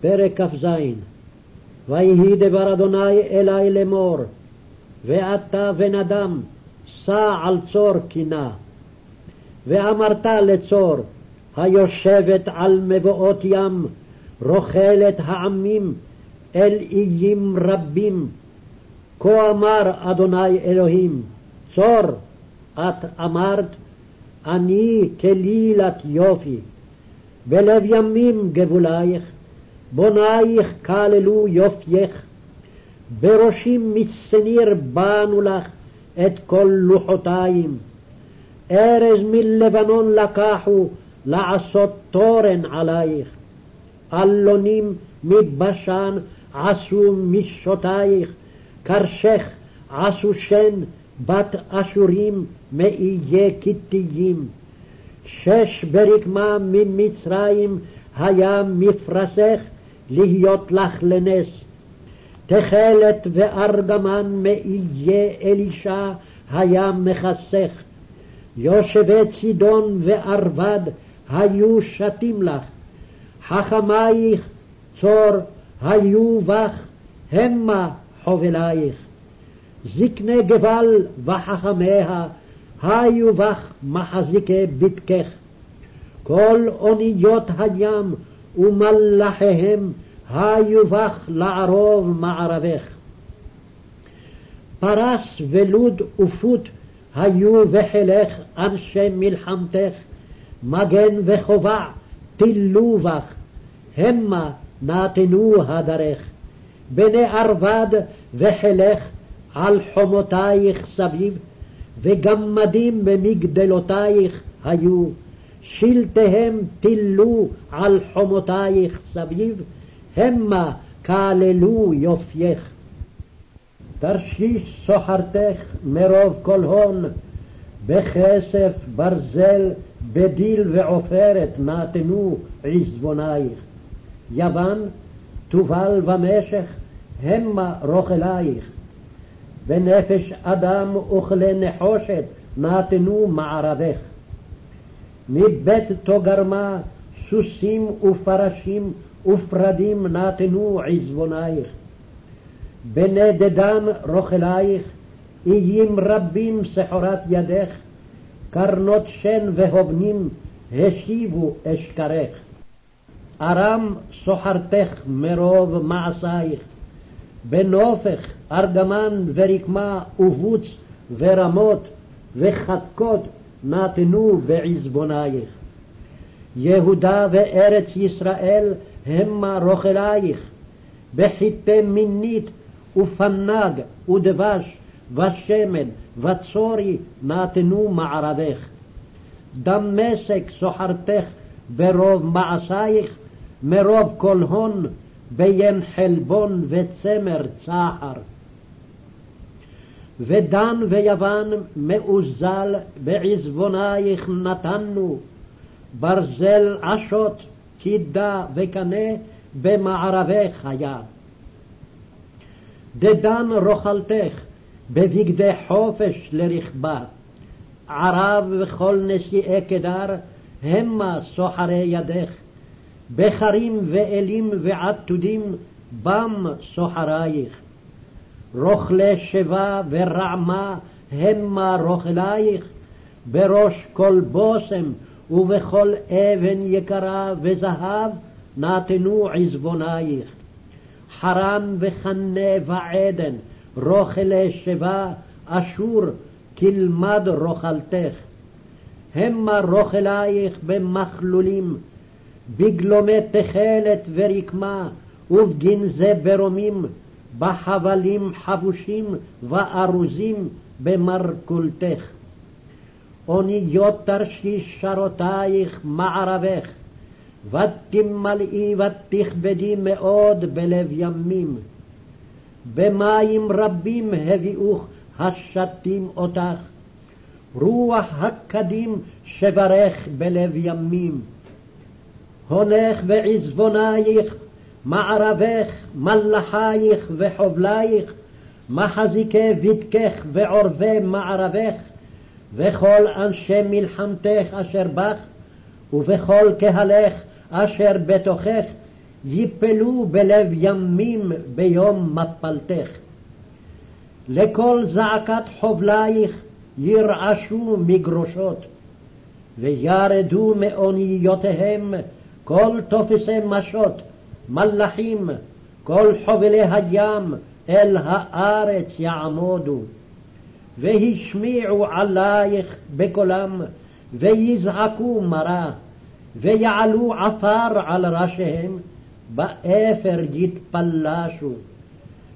פרק כ"ז ויהי דבר אדוני אלי לאמור ואתה בן אדם סע על צור קינה. ואמרת לצור היושבת על מבואות ים רוכלת העמים אל איים רבים. כה אמר אדוני אלוהים צור את אמרת אני כלילת יופי בלב ימים גבולייך בונייך כללו יופייך בראשים מצניר באנו לך את כל לוחותיים. ארז מלבנון לקחו לעשות תורן עלייך. אלונים מבשן עשו משותייך קרשך עשו שן בת אשורים מאיי כתיים שש ברקמה ממצרים היה מפרסך להיות לך לנס. תכלת וארגמן מאיי אלישע היה מכסך. יושבי צידון וערבד היו שתים לך. חכמייך צור היו בך המה חובלייך. זקני גבל וחכמיה היו בך מחזיקי בדקך. כל אוניות הים ומלאכיהם היו בך לערוב מערבך. פרס ולוד ופות היו בחילך אנשי מלחמתך, מגן וחובה טילו בך, המה נתנו הדרך. בני ערבד וחילך על חומותייך סביב, וגמדים במגדלותייך היו. שלטיהם טילו על חומותייך סביב, המה כללו יופייך. תרשיש סוחרתך מרוב כל הון, בכסף, ברזל, בדיל ועופרת נתנו עזבונייך. יוון, תובל ומשך, המה רוכלייך. ונפש אדם וכלי נחושת נתנו מערבך. מבית תוגרמה סוסים ופרשים ופרדים נתנו עזבונייך. בני דדן רוכלייך, איים רבים סחורת ידך, קרנות שן והובנים השיבו אשכרך. ארם סוחרתך מרוב מעשייך, בנופך ארגמן ורקמה ובוץ ורמות וחכות נתנו בעזבונייך. יהודה וארץ ישראל המה רוכלייך, בחיטי מינית ופנג ודבש ושמן וצורי נתנו מערבך. דמשק סוחרתך ברוב מעשייך, מרוב כל הון, בין חלבון וצמר צחר. ודן ויוון מאוזל בעזבונייך נתנו, ברזל עשות, קידה וקנה במערבך היה. דדן רוכלתך בבגדי חופש לרכבה, ערב וכל נשיאי קדר המה סוחרי ידך, בחרים ואלים ועתודים בם סוחרייך. רוכלי שיבה ורעמה המה רוכלייך, בראש כל בושם ובכל אבן יקרה וזהב נתנו עזבונייך. חרן וחנה ועדן, רוכלי שיבה, אשור, כלמד רוכלתך. המה רוכלייך במכלולים, בגלומי תכלת ורקמה, ובגנזי ברומים, בחבלים חבושים וארוזים במרכולתך. אוניות תרשיש שרותייך מערבך, ותמלאי ותכבדי מאוד בלב ימים. במים רבים הביאוך השתים אותך, רוח הקדים שברך בלב ימים. הונך ועזבונייך מערבך, מלאכייך וחובלייך, מחזיקי בדקך ועורבי מערבך, וכל אנשי מלחמתך אשר בך, ובכל קהלך אשר בתוכך, יפלו בלב ימים ביום מפלתך. לקול זעקת חובלייך ירעשו מגרושות, וירדו מאוניותיהם כל תופשי משוט, מלחים, כל חובלי הים, אל הארץ יעמודו. והשמיעו עלייך בקולם, ויזעקו מרה, ויעלו עפר על ראשיהם, באפר יתפלשו.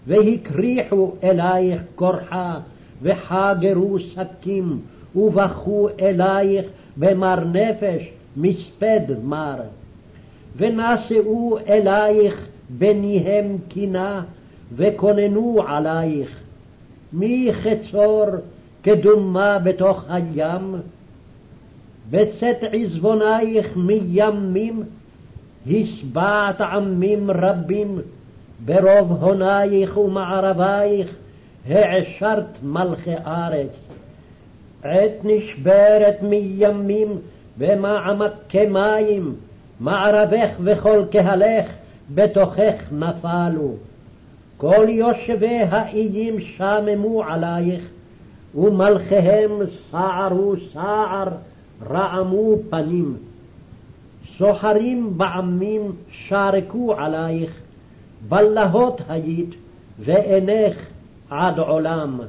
והקריחו אלייך קורחה, וחגרו שקים, ובכו אלייך במר נפש, מספד מר. ונשאו אלייך בניהם קינה, וכוננו עלייך. חצור כדומה בתוך הים? בצאת עזבונייך מימים, השבעת עמים רבים, ברוב הונייך ומערבייך, העשרת מלכי ארץ. עת נשברת מימים במעמקי מים, מערבך וכל קהלך בתוכך נפלו. כל יושבי האיים שממו עלייך, ומלכיהם סערו סער, רעמו פנים. סוחרים בעמים שרקו עלייך, בלהות היית, ואינך עד עולם.